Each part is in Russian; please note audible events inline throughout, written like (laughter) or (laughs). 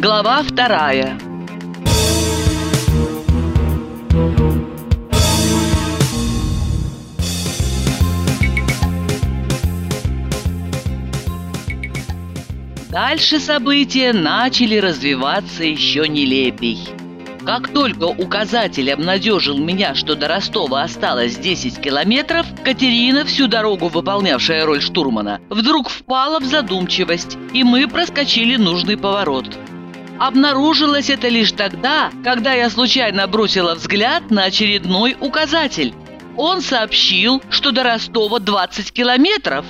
Глава вторая Дальше события начали развиваться еще нелепей. Как только указатель обнадежил меня, что до Ростова осталось 10 километров, Катерина, всю дорогу выполнявшая роль штурмана, вдруг впала в задумчивость, и мы проскочили нужный поворот. Обнаружилось это лишь тогда, когда я случайно бросила взгляд на очередной указатель. Он сообщил, что до Ростова 20 километров.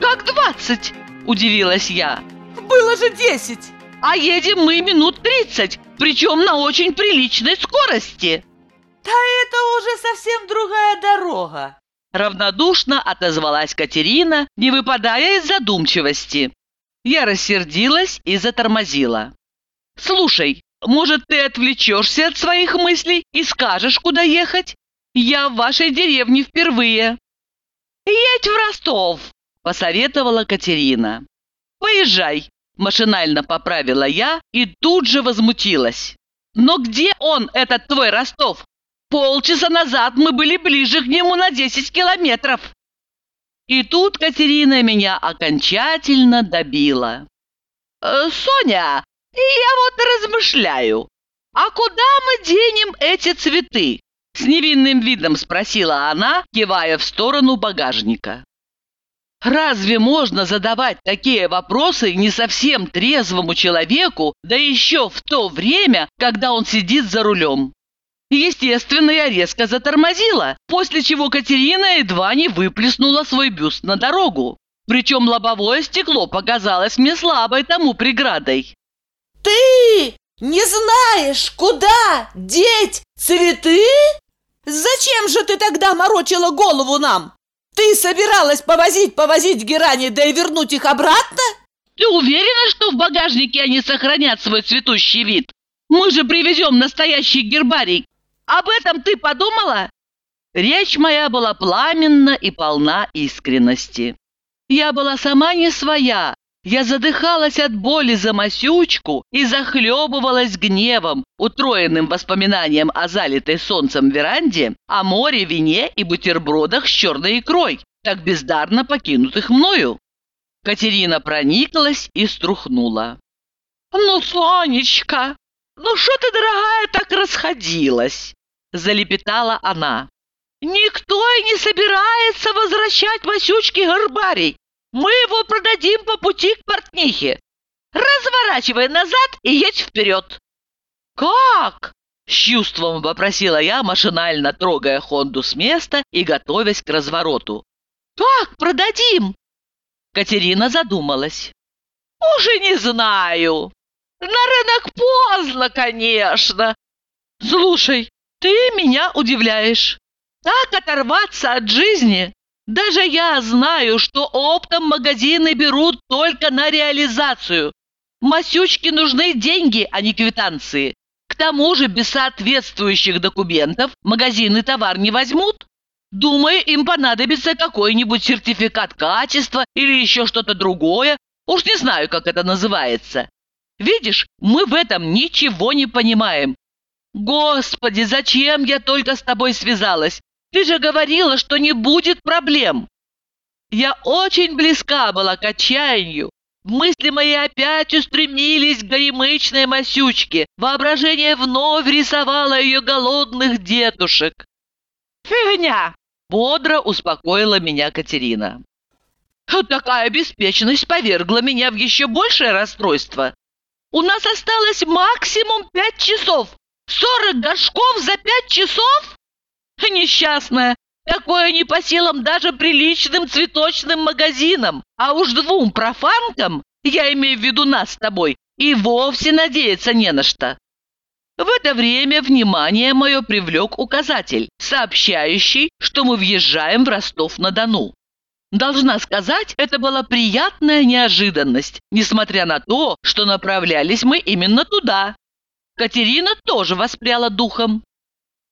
«Как 20?» – удивилась я. Было же десять! А едем мы минут 30, причем на очень приличной скорости. Да это уже совсем другая дорога. Равнодушно отозвалась Катерина, не выпадая из задумчивости. Я рассердилась и затормозила. «Слушай, может, ты отвлечешься от своих мыслей и скажешь, куда ехать? Я в вашей деревне впервые». «Едь в Ростов», – посоветовала Катерина. «Поезжай, Машинально поправила я и тут же возмутилась. «Но где он, этот твой Ростов? Полчаса назад мы были ближе к нему на 10 километров!» И тут Катерина меня окончательно добила. «Э, «Соня, я вот размышляю, а куда мы денем эти цветы?» С невинным видом спросила она, кивая в сторону багажника. Разве можно задавать такие вопросы не совсем трезвому человеку, да еще в то время, когда он сидит за рулем? Естественно, я резко затормозила, после чего Катерина едва не выплеснула свой бюст на дорогу. Причем лобовое стекло показалось мне слабой тому преградой. Ты не знаешь, куда деть цветы? Зачем же ты тогда морочила голову нам? Ты собиралась повозить-повозить герани, да и вернуть их обратно? Ты уверена, что в багажнике они сохранят свой цветущий вид? Мы же привезем настоящий гербарий. Об этом ты подумала? Речь моя была пламенна и полна искренности. Я была сама не своя, я задыхалась от боли за Масючку и захлебывалась гневом, утроенным воспоминанием о залитой солнцем веранде, о море, вине и бутербродах с черной икрой, так бездарно покинутых мною. Катерина прониклась и струхнула. «Ну, Сонечка, ну что ты, дорогая, так расходилась?» Залепетала она. «Никто и не собирается возвращать Васючке горбарий. Мы его продадим по пути к портнихе. Разворачивай назад и едь вперед. Как? С чувством вопросила я, машинально трогая Хонду с места и готовясь к развороту. «Как продадим?» Катерина задумалась. «Уже не знаю. На рынок поздно, конечно. Слушай, ты меня удивляешь. Так оторваться от жизни даже я знаю, что оптом магазины берут только на реализацию. Масючке нужны деньги, а не квитанции. К тому же без соответствующих документов магазины товар не возьмут. Думаю, им понадобится какой-нибудь сертификат качества или еще что-то другое. Уж не знаю, как это называется. Видишь, мы в этом ничего не понимаем. Господи, зачем я только с тобой связалась? Ты же говорила, что не будет проблем. Я очень близка была к отчаянию. Мысли мои опять устремились к горемычной Масючке. Воображение вновь рисовало ее голодных детушек. «Фигня!» – бодро успокоила меня Катерина. Такая беспечность повергла меня в еще большее расстройство. У нас осталось максимум пять часов. Сорок горшков за пять часов? Несчастная, такое не по силам даже приличным цветочным магазинам, а уж двум профанкам, я имею в виду нас с тобой, и вовсе надеяться не на что. В это время внимание мое привлек указатель, сообщающий, что мы въезжаем в Ростов-на-Дону. Должна сказать, это была приятная неожиданность, несмотря на то, что направлялись мы именно туда. Катерина тоже воспряла духом.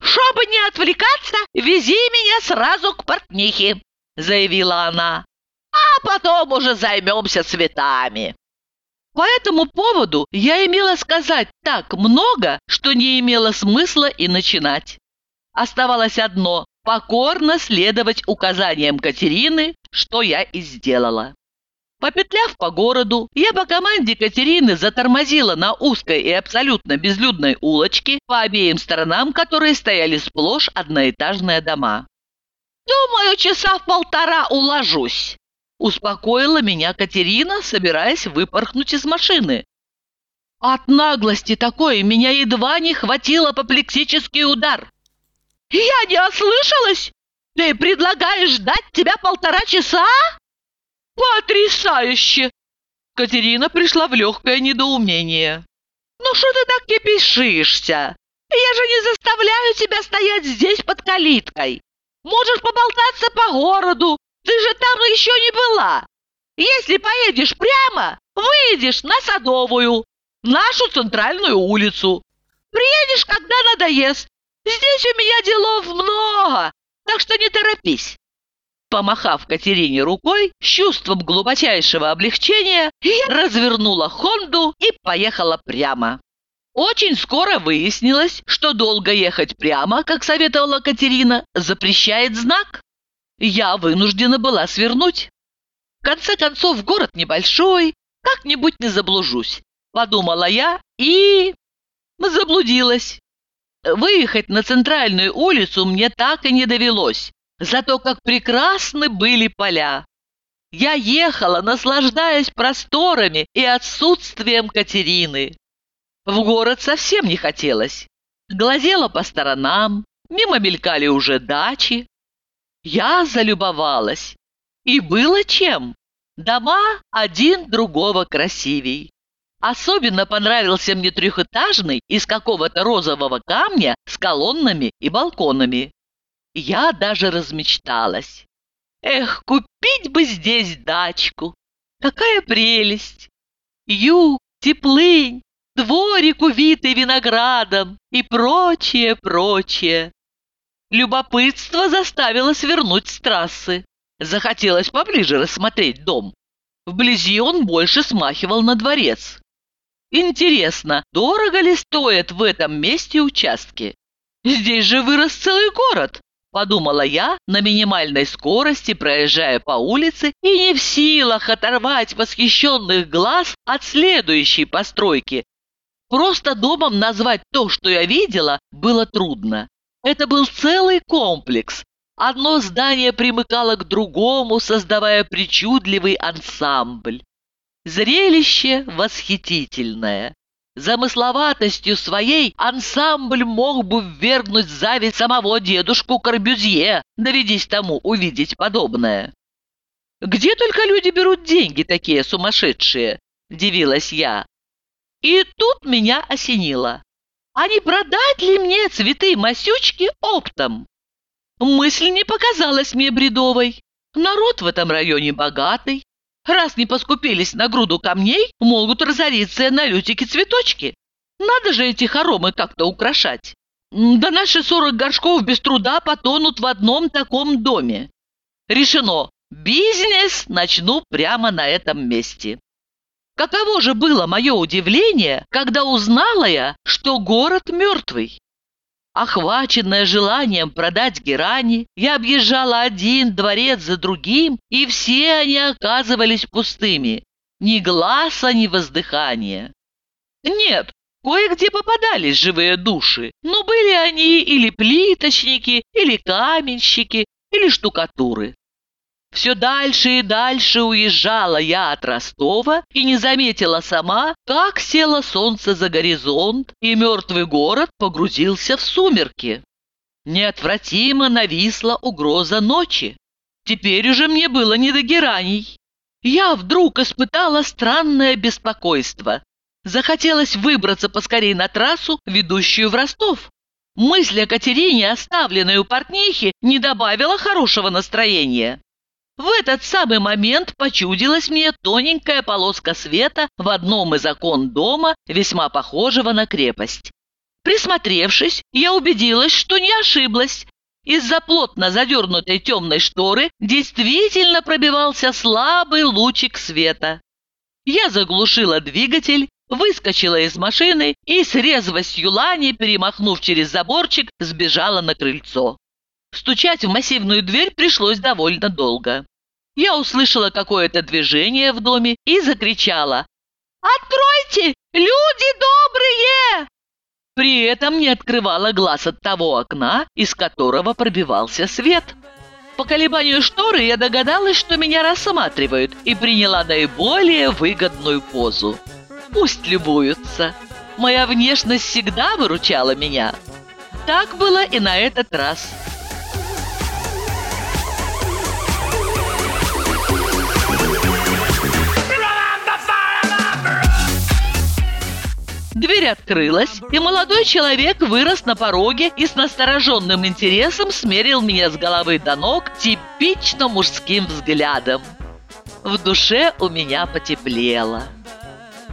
«Чтобы не отвлекаться, вези меня сразу к портнихе», — заявила она. «А потом уже займемся цветами». По этому поводу я имела сказать так много, что не имело смысла и начинать. Оставалось одно – покорно следовать указаниям Катерины, что я и сделала. Попетляв по городу, я по команде Катерины затормозила на узкой и абсолютно безлюдной улочке, по обеим сторонам которой стояли сплошь одноэтажные дома. «Думаю, часа в полтора уложусь», – успокоила меня Катерина, собираясь выпорхнуть из машины. От наглости такой меня едва не хватил апоплексический удар. «Я не ослышалась? Ты предлагаешь ждать тебя полтора часа?» «Потрясающе!» Катерина пришла в легкое недоумение. «Ну что ты так кипишишься? Я же не заставляю тебя стоять здесь под калиткой. Можешь поболтаться по городу, ты же там еще не была. Если поедешь прямо, выйдешь на Садовую, нашу центральную улицу. Приедешь, когда надоест. Здесь у меня делов много, так что не торопись. Помахав Катерине рукой, с чувством глубочайшего облегчения, я развернула Хонду и поехала прямо. Очень скоро выяснилось, что долго ехать прямо, как советовала Катерина, запрещает знак. Я вынуждена была свернуть. В конце концов, город небольшой, как-нибудь не заблужусь, подумала я и... заблудилась. Выехать на центральную улицу мне так и не довелось. Зато как прекрасны были поля! Я ехала, наслаждаясь просторами и отсутствием Катерины. В город совсем не хотелось. Глазела по сторонам, мимо мелькали уже дачи. Я залюбовалась. И было чем. Дома один другого красивей. Особенно понравился мне трехэтажный из какого-то розового камня с колоннами и балконами. Я даже размечталась. Эх, купить бы здесь дачку! Какая прелесть! Юг, теплынь, дворик, увитый виноградом и прочее, прочее. Любопытство заставило свернуть с трассы. Захотелось поближе рассмотреть дом. Вблизи он больше смахивал на дворец. Интересно, дорого ли стоят в этом месте участки? Здесь же вырос целый город, Подумала я на минимальной скорости, проезжая по улице и не в силах оторвать восхищенных глаз от следующей постройки. Просто домом назвать то, что я видела, было трудно. Это был целый комплекс. Одно здание примыкало к другому, создавая причудливый ансамбль. Зрелище восхитительное. Замысловатостью своей ансамбль мог бы ввергнуть зависть самого дедушку Корбюзье, доведись тому увидеть подобное. «Где только люди берут деньги такие сумасшедшие?» – дивилась я. И тут меня осенило. А не продать ли мне цветы-масючки оптом? Мысль не показалась мне бредовой. Народ в этом районе богатый, Раз не поскупились на груду камней, могут разориться на лютики-цветочки. Надо же эти хоромы как-то украшать. Да наши сорок горшков без труда потонут в одном таком доме. Решено. Бизнес начну прямо на этом месте. Каково же было мое удивление, когда узнала я, что город мертвый. Охваченная желанием продать герани, я объезжала один дворец за другим, и все они оказывались пустыми. Ни глаза, ни воздыхания. Нет, кое-где попадались живые души, но были они или плиточники, или каменщики, или штукатуры. Все дальше и дальше уезжала я от Ростова и не заметила сама, как село солнце за горизонт, и мертвый город погрузился в сумерки. Неотвратимо нависла угроза ночи. Теперь уже мне было не до гераний. Я вдруг испытала странное беспокойство. Захотелось выбраться поскорей на трассу, ведущую в Ростов. Мысль о Катерине, оставленной у портнихи, не добавила хорошего настроения. В этот самый момент почудилась мне тоненькая полоска света в одном из окон дома, весьма похожего на крепость. Присмотревшись, я убедилась, что не ошиблась. Из-за плотно задернутой темной шторы действительно пробивался слабый лучик света. Я заглушила двигатель, выскочила из машины и с резвостью лани, перемахнув через заборчик, сбежала на крыльцо. Стучать в массивную дверь пришлось довольно долго. Я услышала какое-то движение в доме и закричала «Откройте! Люди добрые!» При этом не открывала глаз от того окна, из которого пробивался свет. По колебанию шторы я догадалась, что меня рассматривают, и приняла наиболее выгодную позу. Пусть любуются. Моя внешность всегда выручала меня. Так было и на этот раз. Дверь открылась, и молодой человек вырос на пороге и с настороженным интересом смерил меня с головы до ног типично мужским взглядом. В душе у меня потеплело.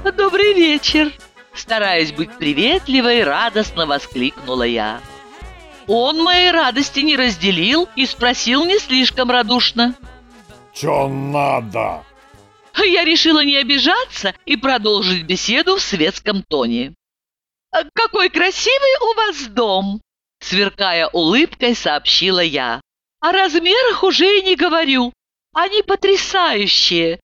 «Добрый вечер!» Стараясь быть приветливой, радостно воскликнула я. Он моей радости не разделил и спросил не слишком радушно. «Чё надо?» (laughs) Я решила не обижаться и продолжить беседу в светском тоне. «Какой красивый у вас дом!» Сверкая улыбкой, сообщила я. «О размерах уже и не говорю. Они потрясающие!»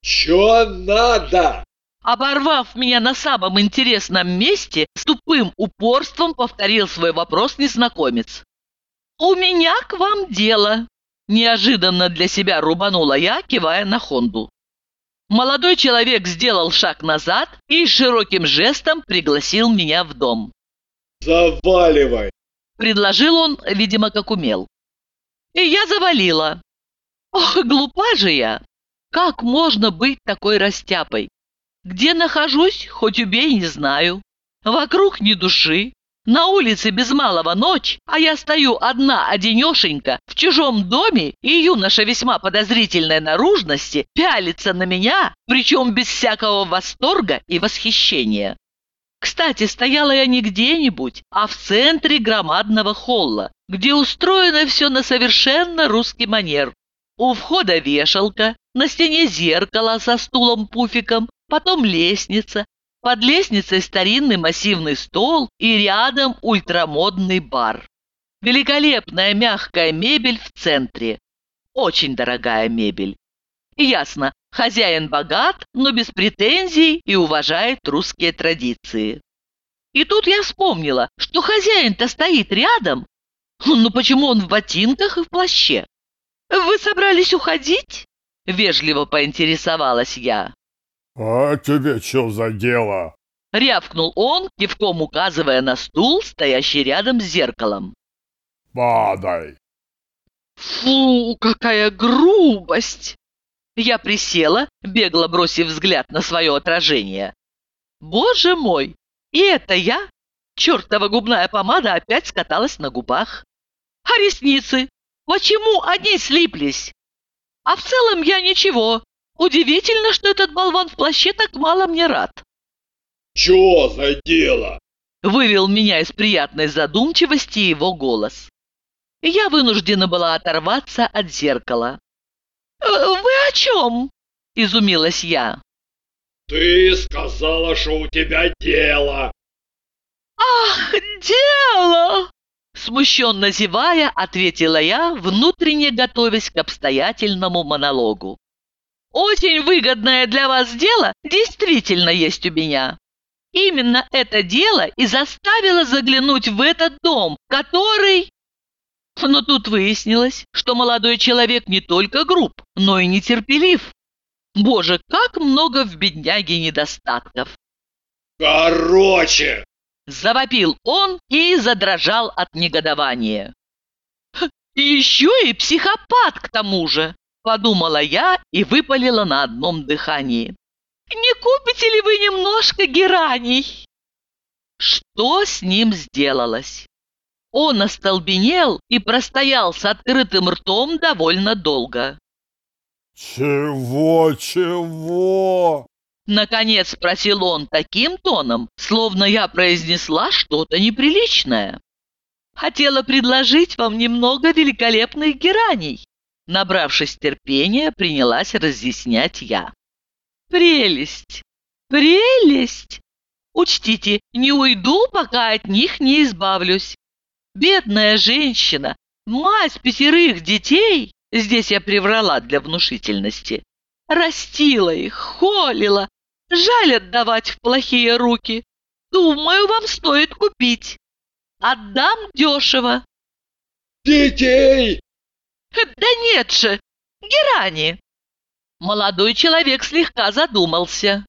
«Чё надо?» Оборвав меня на самом интересном месте, с тупым упорством повторил свой вопрос незнакомец. «У меня к вам дело!» Неожиданно для себя рубанула я, кивая на Хонду. Молодой человек сделал шаг назад и широким жестом пригласил меня в дом. «Заваливай!» Предложил он, видимо, как умел. И я завалила. Ох, глупа же я! Как можно быть такой растяпой? Где нахожусь, хоть убей, не знаю. Вокруг ни души, на улице без малого ночь, а я стою одна одинешенька в чужом доме, и юноша весьма подозрительной наружности пялится на меня, причем без всякого восторга и восхищения. Кстати, стояла я не где-нибудь, а в центре громадного холла, где устроено все на совершенно русский манер. У входа вешалка, на стене зеркало со стулом-пуфиком, потом лестница, под лестницей старинный массивный стол и рядом ультрамодный бар. Великолепная мягкая мебель в центре. Очень дорогая мебель. Ясно, хозяин богат, но без претензий и уважает русские традиции. И тут я вспомнила, что хозяин-то стоит рядом. Ну почему он в ботинках и в плаще? «Вы собрались уходить?» – вежливо поинтересовалась я. «А тебе что за дело?» Рявкнул он, кивком указывая на стул, стоящий рядом с зеркалом. «Падай!» Фу, какая грубость! Я присела, бегло бросив взгляд на свое отражение. Боже мой! И это я? Чертова губная помада опять скаталась на губах. А ресницы? Почему они слиплись? А в целом я ничего, Удивительно, что этот болван в плаще так мало мне рад. «Чё за дело?» Вывел меня из приятной задумчивости его голос. Я вынуждена была оторваться от зеркала. «Э, «Вы о чем?» – изумилась я. «Ты сказала, что у тебя дело!» «Ах, дело!» Смущенно зевая, ответила я, внутренне готовясь к обстоятельному монологу. Очень выгодное для вас дело действительно есть у меня. Именно это дело и заставило заглянуть в этот дом, который... Но тут выяснилось, что молодой человек не только груб, но и нетерпелив. Боже, как много в бедняге недостатков. «Короче!» Завопил он и задрожал от негодования. «Еще и психопат к тому же!» Подумала я и выпалила на одном дыхании. «Не купите ли вы немножко гераний?» Что с ним сделалось? Он остолбенел и простоял с открытым ртом довольно долго. «Чего, чего?» Наконец спросил он таким тоном, словно я произнесла что-то неприличное. Хотела предложить вам немного великолепных гераний. Набравшись терпения, принялась разъяснять я. Прелесть! Прелесть! Учтите, не уйду, пока от них не избавлюсь. Бедная женщина, мать пятерых детей, здесь я приврала для внушительности, растила их, холила, жаль отдавать в плохие руки. Думаю, вам стоит купить. Отдам дешево. Детей! Да нет же, герани. Молодой человек слегка задумался.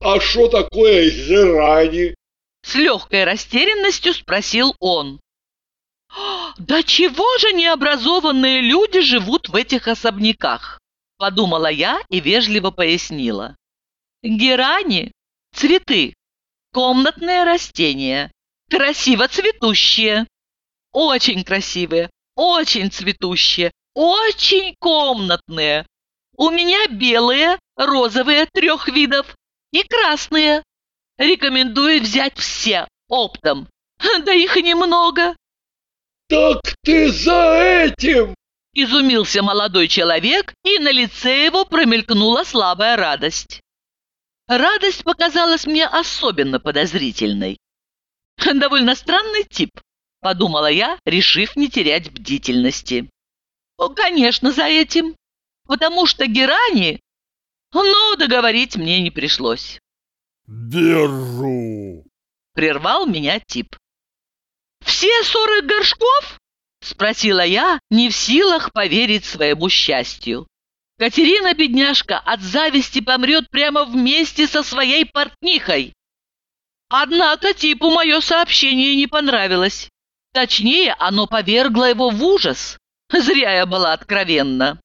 А что такое герани? С легкой растерянностью спросил он. «Да чего же необразованные люди живут в этих особняках?» Подумала я и вежливо пояснила. Герани – цветы, комнатные растения, красиво цветущие, очень красивые, очень цветущие, очень комнатные. У меня белые, розовые трех видов и красные. Рекомендую взять все оптом. (laughs) Да их немного. Так ты за этим! Изумился молодой человек, и на лице его промелькнула слабая радость. Радость показалась мне особенно подозрительной. (laughs) Довольно странный тип, подумала я, решив не терять бдительности. Конечно, за этим. Потому что Герани... Но договорить мне не пришлось. Беру. Прервал меня тип. «Все сорок горшков?» Спросила я, не в силах поверить своему счастью. Катерина, бедняжка, от зависти помрет прямо вместе со своей портнихой. Однако типу мое сообщение не понравилось. Точнее, оно повергло его в ужас. Зря я была откровенна.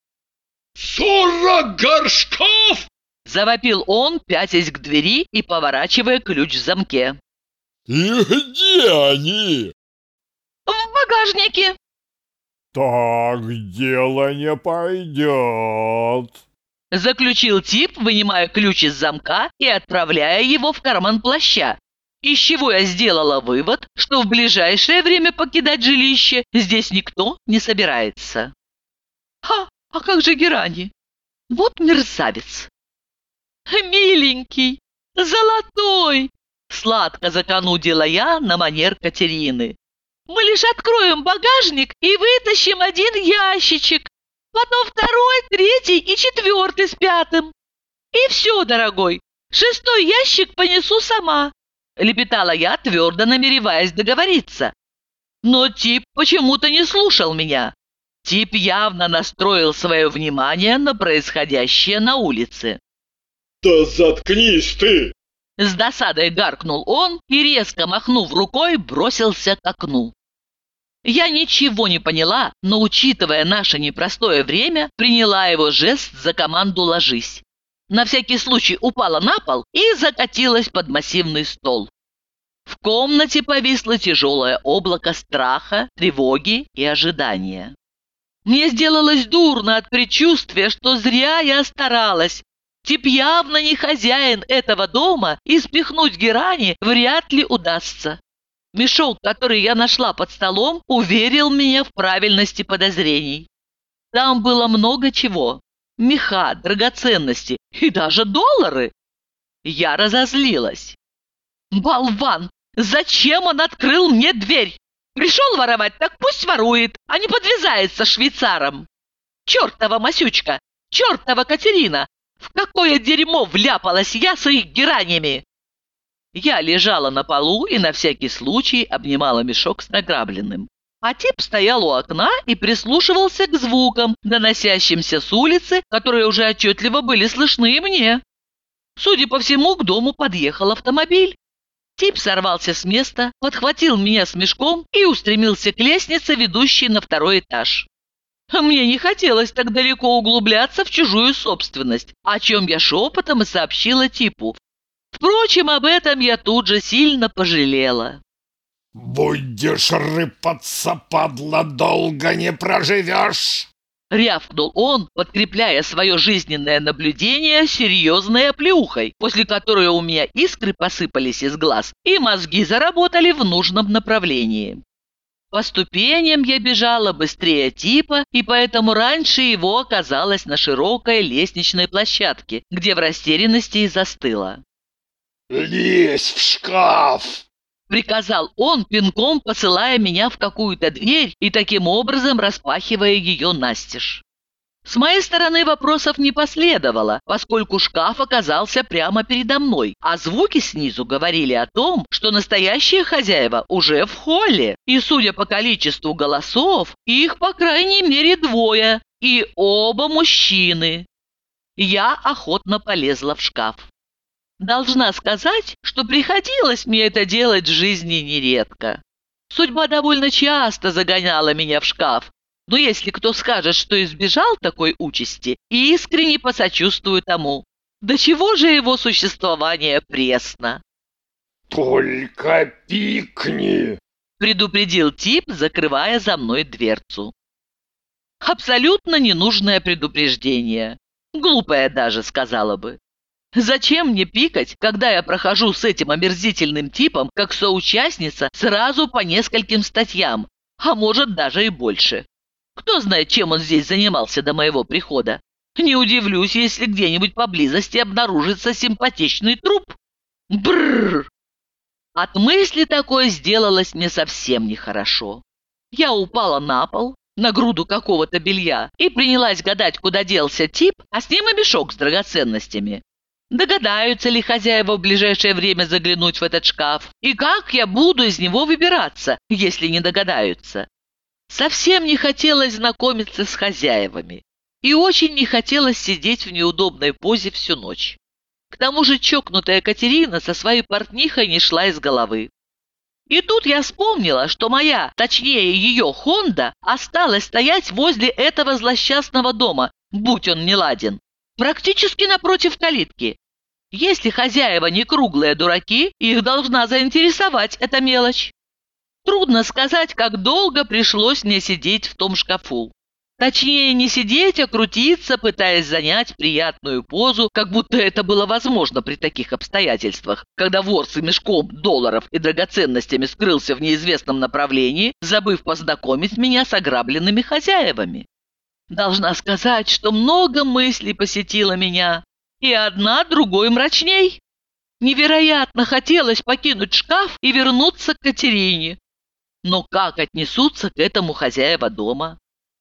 «Сорок горшков!» Завопил он, пятясь к двери и поворачивая ключ в замке. «И где они?» «В багажнике!» «Так дело не пойдет!» Заключил тип, вынимая ключ из замка и отправляя его в карман плаща. Из чего я сделала вывод, что в ближайшее время покидать жилище здесь никто не собирается. Ха, а как же Герани? Вот мерзавец. Миленький, золотой, сладко законудила я на манер Катерины. Мы лишь откроем багажник и вытащим один ящичек, потом второй, третий и четвертый с пятым. И все, дорогой, шестой ящик понесу сама лепетала я, твердо намереваясь договориться. Но тип почему-то не слушал меня. Тип явно настроил свое внимание на происходящее на улице. «Да заткнись ты!» С досадой гаркнул он и, резко махнув рукой, бросился к окну. Я ничего не поняла, но, учитывая наше непростое время, приняла его жест за команду «ложись» на всякий случай упала на пол и закатилась под массивный стол. В комнате повисло тяжелое облако страха, тревоги и ожидания. Мне сделалось дурно от предчувствия, что зря я старалась. Тип явно не хозяин этого дома, и спихнуть Герани вряд ли удастся. Мешок, который я нашла под столом, уверил меня в правильности подозрений. Там было много чего меха, драгоценности и даже доллары. Я разозлилась. «Болван! Зачем он открыл мне дверь? Пришел воровать, так пусть ворует, а не подвязается швейцаром. Чертова Масючка! Чертова Катерина! В какое дерьмо вляпалась я с их геранями!» Я лежала на полу и на всякий случай обнимала мешок с награбленным. А тип стоял у окна и прислушивался к звукам, доносящимся с улицы, которые уже отчетливо были слышны мне. Судя по всему, к дому подъехал автомобиль. Тип сорвался с места, подхватил меня с мешком и устремился к лестнице, ведущей на второй этаж. Мне не хотелось так далеко углубляться в чужую собственность, о чем я шепотом и сообщила типу. Впрочем, об этом я тут же сильно пожалела. «Будешь рыпаться, падла, долго не проживешь!» Рявкнул он, подкрепляя свое жизненное наблюдение серьезной оплеухой, после которой у меня искры посыпались из глаз, и мозги заработали в нужном направлении. По ступеням я бежала быстрее типа, и поэтому раньше его оказалась на широкой лестничной площадке, где в растерянности и застыла. Лезь в шкаф! Приказал он, пинком посылая меня в какую-то дверь и таким образом распахивая ее настежь. С моей стороны вопросов не последовало, поскольку шкаф оказался прямо передо мной, а звуки снизу говорили о том, что настоящие хозяева уже в холле, и, судя по количеству голосов, их по крайней мере двое, и оба мужчины. Я охотно полезла в шкаф. Должна сказать, что приходилось мне это делать в жизни нередко. Судьба довольно часто загоняла меня в шкаф, но если кто скажет, что избежал такой участи, искренне посочувствую тому. До чего же его существование пресно? Только пикни! Предупредил тип, закрывая за мной дверцу. Абсолютно ненужное предупреждение. Глупое даже, сказала бы. Зачем мне пикать, когда я прохожу с этим омерзительным типом, как соучастница, сразу по нескольким статьям, а может даже и больше? Кто знает, чем он здесь занимался до моего прихода? Не удивлюсь, если где-нибудь поблизости обнаружится симпатичный труп. Бррр! От мысли такое сделалось мне совсем нехорошо. Я упала на пол, на груду какого-то белья, и принялась гадать, куда делся тип, а с ним и мешок с драгоценностями. Догадаются ли хозяева в ближайшее время заглянуть в этот шкаф? И как я буду из него выбираться, если не догадаются? Совсем не хотелось знакомиться с хозяевами. И очень не хотелось сидеть в неудобной позе всю ночь. К тому же чокнутая Катерина со своей портнихой не шла из головы. И тут я вспомнила, что моя, точнее ее Хонда, осталась стоять возле этого злосчастного дома, будь он не ладен, практически напротив калитки. Если хозяева не круглые дураки, их должна заинтересовать эта мелочь. Трудно сказать, как долго пришлось мне сидеть в том шкафу. Точнее, не сидеть, а крутиться, пытаясь занять приятную позу, как будто это было возможно при таких обстоятельствах, когда вор с мешком долларов и драгоценностями скрылся в неизвестном направлении, забыв познакомить меня с ограбленными хозяевами. Должна сказать, что много мыслей посетило меня, и одна другой мрачней. Невероятно хотелось покинуть шкаф и вернуться к Катерине, но как отнесутся к этому хозяева дома?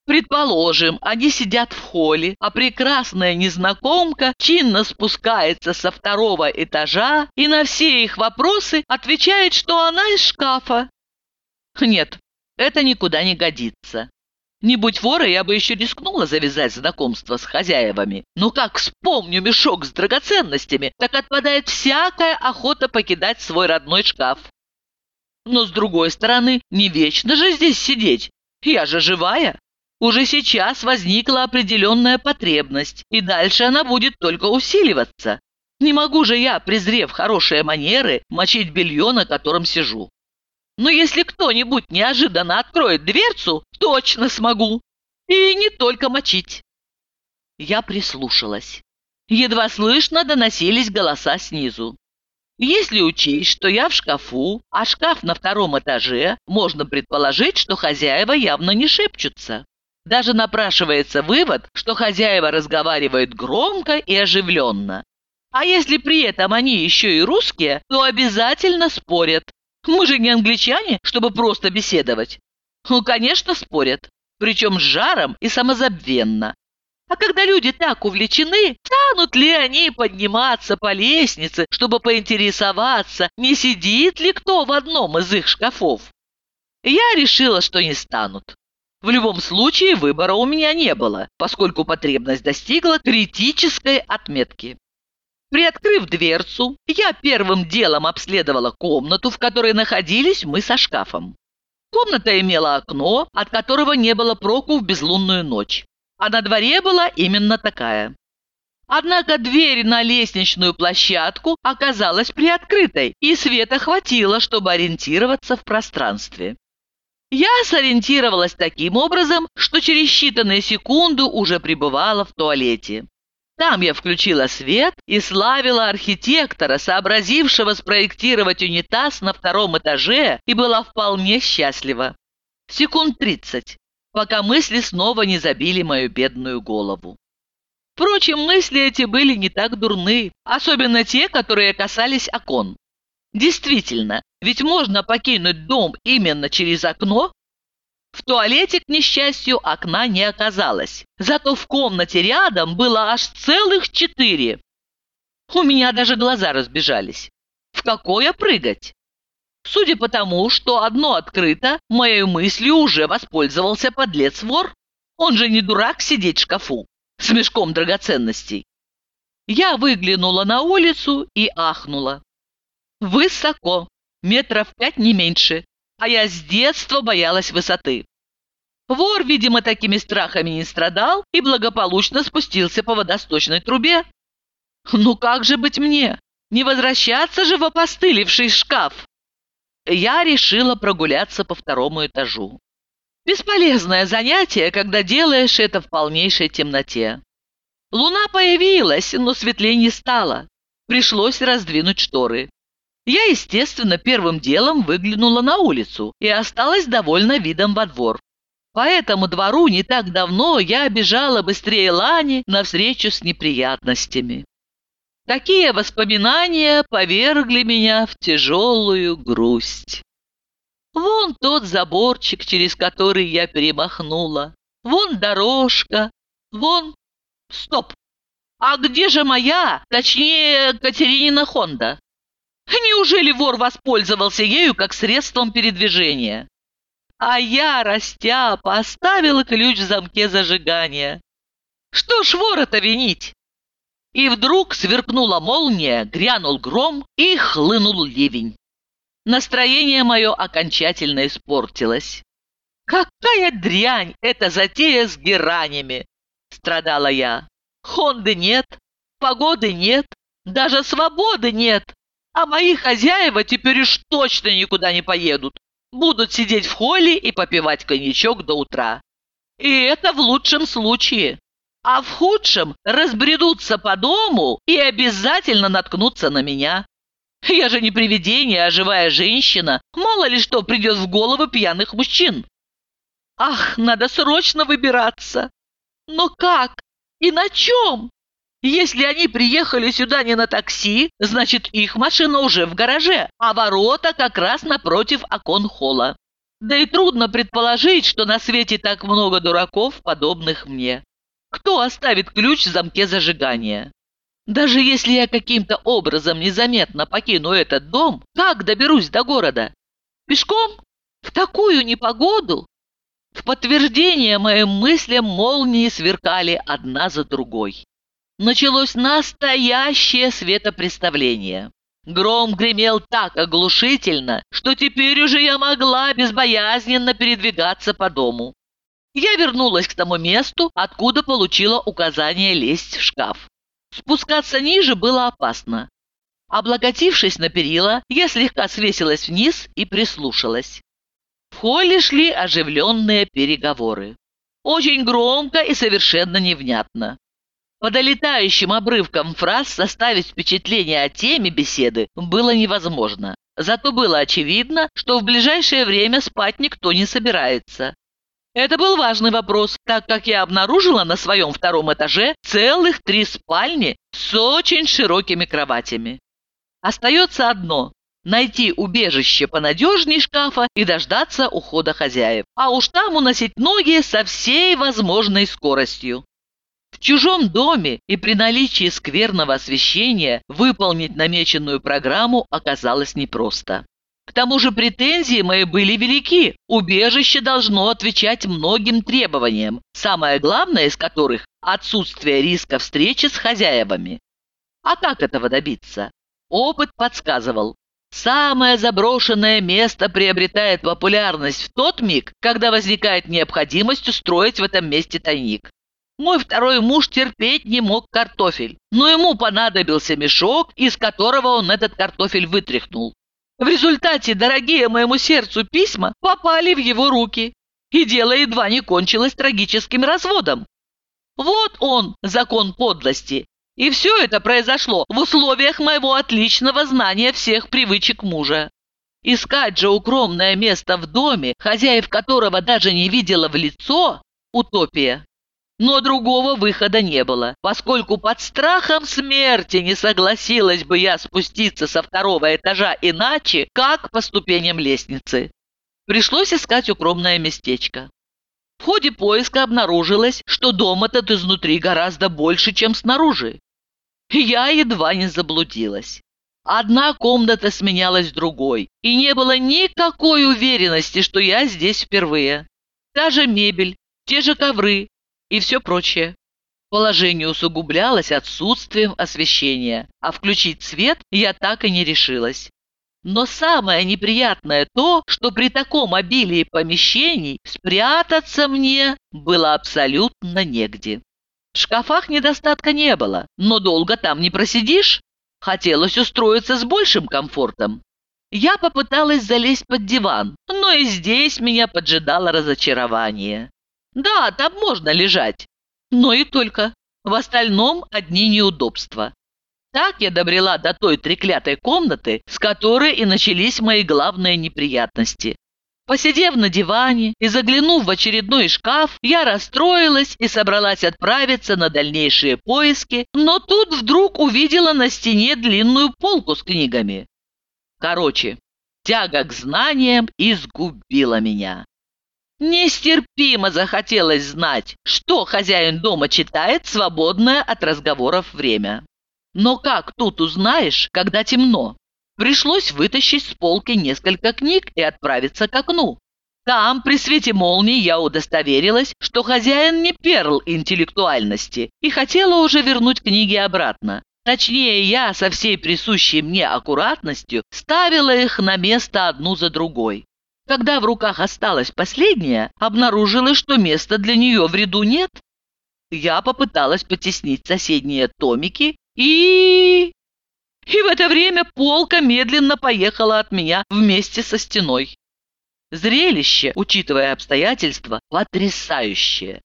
Предположим, они сидят в холле, а прекрасная незнакомка чинно спускается со второго этажа и на все их вопросы отвечает, что она из шкафа. Нет, это никуда не годится. Не будь вора, я бы еще рискнула завязать знакомство с хозяевами. Но как вспомню мешок с драгоценностями, так отпадает всякая охота покидать свой родной шкаф. Но, с другой стороны, не вечно же здесь сидеть. Я же живая. Уже сейчас возникла определенная потребность, и дальше она будет только усиливаться. Не могу же я, презрев хорошие манеры, мочить белье, на котором сижу. Но если кто-нибудь неожиданно откроет дверцу, точно смогу. И не только мочить. Я прислушалась. Едва слышно доносились голоса снизу. Если учесть, что я в шкафу, а шкаф на втором этаже, можно предположить, что хозяева явно не шепчутся. Даже напрашивается вывод, что хозяева разговаривают громко и оживленно. А если при этом они еще и русские, то обязательно спорят. Мы же не англичане, чтобы просто беседовать. Ну, конечно, спорят. Причем с жаром и самозабвенно. А когда люди так увлечены, станут ли они подниматься по лестнице, чтобы поинтересоваться, не сидит ли кто в одном из их шкафов? Я решила, что не станут. В любом случае выбора у меня не было, поскольку потребность достигла критической отметки. Приоткрыв дверцу, я первым делом обследовала комнату, в которой находились мы со шкафом. Комната имела окно, от которого не было проку в безлунную ночь а на дворе была именно такая. Однако дверь на лестничную площадку оказалась приоткрытой, и света хватило, чтобы ориентироваться в пространстве. Я сориентировалась таким образом, что через считанные секунды уже пребывала в туалете. Там я включила свет и славила архитектора, сообразившего спроектировать унитаз на втором этаже, и была вполне счастлива. Секунд тридцать, пока мысли снова не забили мою бедную голову. Впрочем, мысли эти были не так дурны, особенно те, которые касались окон. Действительно, ведь можно покинуть дом именно через окно. В туалете, к несчастью, окна не оказалось, зато в комнате рядом было аж целых четыре. У меня даже глаза разбежались. В какое прыгать? Судя по тому, что одно открыто, моей мыслью уже воспользовался подлец-вор. Он же не дурак сидеть в шкафу с мешком драгоценностей. Я выглянула на улицу и ахнула. Высоко, метров пять не меньше, а я с детства боялась высоты. Вор, видимо, такими страхами не страдал и благополучно спустился по водосточной трубе. Ну как же быть мне? Не возвращаться же в опостылевший шкаф? Я решила прогуляться по второму этажу. Бесполезное занятие, когда делаешь это в полнейшей темноте. Луна появилась, но светлее не стало. Пришлось раздвинуть шторы. Я, естественно, первым делом выглянула на улицу и осталась довольна видом во двор. По этому двору не так давно я бежала быстрее Лани навстречу с неприятностями. Такие воспоминания повергли меня в тяжелую грусть. Вон тот заборчик, через который я перемахнула. Вон дорожка. Вон... Стоп! А где же моя, точнее, Катеринина Хонда? Неужели вор воспользовался ею как средством передвижения? А я, растяпа, оставила ключ в замке зажигания. Что ж вора-то винить? И вдруг сверкнула молния, грянул гром и хлынул ливень. Настроение мое окончательно испортилось. «Какая дрянь эта затея с геранями!» – страдала я. «Хонды нет, погоды нет, даже свободы нет, а мои хозяева теперь уж точно никуда не поедут. Будут сидеть в холле и попивать коньячок до утра. И это в лучшем случае. А в худшем разбредутся по дому и обязательно наткнутся на меня. Я же не привидение, а живая женщина. Мало ли что придет в голову пьяных мужчин. Ах, надо срочно выбираться. Но как? И на чем? Если они приехали сюда не на такси, значит их машина уже в гараже, а ворота как раз напротив окон холла. Да и трудно предположить, что на свете так много дураков, подобных мне. Кто оставит ключ в замке зажигания? Даже если я каким-то образом незаметно покину этот дом, как доберусь до города? Пешком? В такую непогоду? В подтверждение моим мыслям молнии сверкали одна за другой. Началось настоящее светопреставление. Гром гремел так оглушительно, что теперь уже я могла безбоязненно передвигаться по дому. Я вернулась к тому месту, откуда получила указание лезть в шкаф. Спускаться ниже было опасно. Облокотившись на перила, я слегка свесилась вниз и прислушалась. В холле шли оживленные переговоры. Очень громко и совершенно невнятно. По долетающим обрывкам фраз составить впечатление о теме беседы было невозможно. Зато было очевидно, что в ближайшее время спать никто не собирается. Это был важный вопрос, так как я обнаружила на своем втором этаже целых три спальни с очень широкими кроватями. Остается одно – найти убежище понадежней шкафа и дождаться ухода хозяев, а уж там уносить ноги со всей возможной скоростью. В чужом доме и при наличии скверного освещения выполнить намеченную программу оказалось непросто. К тому же претензии мои были велики. Убежище должно отвечать многим требованиям, самое главное из которых – отсутствие риска встречи с хозяевами. А как этого добиться? Опыт подсказывал. Самое заброшенное место приобретает популярность в тот миг, когда возникает необходимость устроить в этом месте тайник. Мой второй муж терпеть не мог картофель, но ему понадобился мешок, из которого он этот картофель вытряхнул. В результате дорогие моему сердцу письма попали в его руки, и дело едва не кончилось трагическим разводом. Вот он, закон подлости. И все это произошло в условиях моего отличного знания всех привычек мужа. Искать же укромное место в доме, хозяев которого даже не видела в лицо – утопия. Но другого выхода не было, поскольку под страхом смерти не согласилась бы я спуститься со второго этажа иначе, как по ступеням лестницы. Пришлось искать укромное местечко. В ходе поиска обнаружилось, что дом этот изнутри гораздо больше, чем снаружи. Я едва не заблудилась. Одна комната сменялась другой, и не было никакой уверенности, что я здесь впервые. Та же мебель, те же ковры, и все прочее. Положение усугублялось отсутствием освещения, а включить свет я так и не решилась. Но самое неприятное то, что при таком обилии помещений спрятаться мне было абсолютно негде. В шкафах недостатка не было, но долго там не просидишь. Хотелось устроиться с большим комфортом. Я попыталась залезть под диван, но и здесь меня поджидало разочарование. Да, там можно лежать. Но и только. В остальном одни неудобства. Так я добрела до той треклятой комнаты, с которой и начались мои главные неприятности. Посидев на диване и заглянув в очередной шкаф, я расстроилась и собралась отправиться на дальнейшие поиски, но тут вдруг увидела на стене длинную полку с книгами. Короче, тяга к знаниям изгубила меня. Нестерпимо захотелось знать, что хозяин дома читает свободное от разговоров время. Но как тут узнаешь, когда темно? Пришлось вытащить с полки несколько книг и отправиться к окну. Там, при свете молнии, я удостоверилась, что хозяин не перл интеллектуальности и хотела уже вернуть книги обратно. Точнее, я со всей присущей мне аккуратностью ставила их на место одну за другой. Когда в руках осталась последняя, обнаружилось, что места для нее в ряду нет. Я попыталась потеснить соседние томики и... И в это время полка медленно поехала от меня вместе со стеной. Зрелище, учитывая обстоятельства, потрясающее.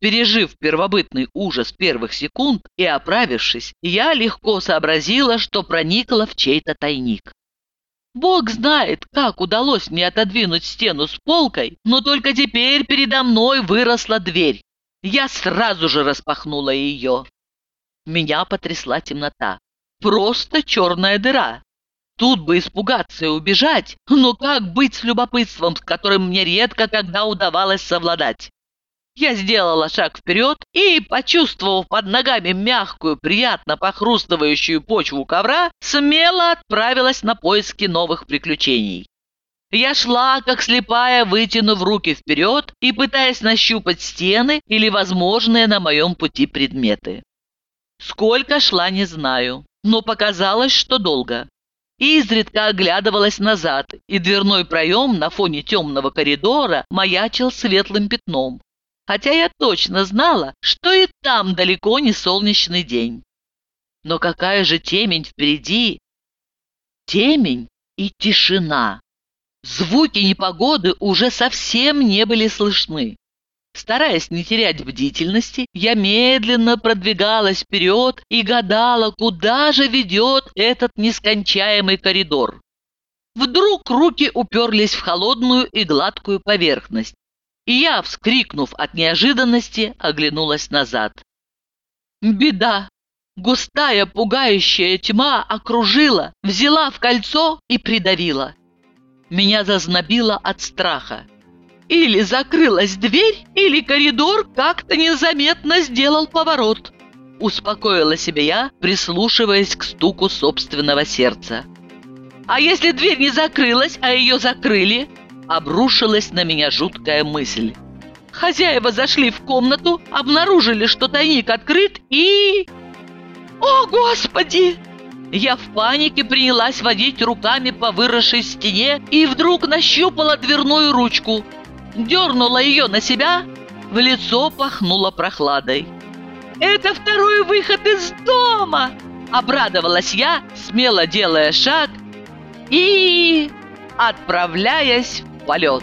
Пережив первобытный ужас первых секунд и оправившись, я легко сообразила, что проникла в чей-то тайник. Бог знает, как удалось мне отодвинуть стену с полкой, но только теперь передо мной выросла дверь. Я сразу же распахнула ее. Меня потрясла темнота. Просто черная дыра. Тут бы испугаться и убежать, но как быть с любопытством, с которым мне редко когда удавалось совладать? Я сделала шаг вперед и, почувствовав под ногами мягкую, приятно похрустывающую почву ковра, смело отправилась на поиски новых приключений. Я шла, как слепая, вытянув руки вперед и пытаясь нащупать стены или возможные на моем пути предметы. Сколько шла, не знаю, но показалось, что долго. Изредка оглядывалась назад, и дверной проем на фоне темного коридора маячил светлым пятном хотя я точно знала, что и там далеко не солнечный день. Но какая же темень впереди? Темень и тишина. Звуки непогоды уже совсем не были слышны. Стараясь не терять бдительности, я медленно продвигалась вперед и гадала, куда же ведет этот нескончаемый коридор. Вдруг руки уперлись в холодную и гладкую поверхность, и я, вскрикнув от неожиданности, оглянулась назад. Беда! Густая пугающая тьма окружила, взяла в кольцо и придавила. Меня зазнобило от страха. Или закрылась дверь, или коридор как-то незаметно сделал поворот. Успокоила себя я, прислушиваясь к стуку собственного сердца. А если дверь не закрылась, а ее закрыли, обрушилась на меня жуткая мысль. Хозяева зашли в комнату, обнаружили, что тайник открыт и... О, Господи! Я в панике принялась водить руками по выросшей стене и вдруг нащупала дверную ручку. Дернула ее на себя, в лицо пахнуло прохладой. «Это второй выход из дома!» Обрадовалась я, смело делая шаг и отправляясь Valeu!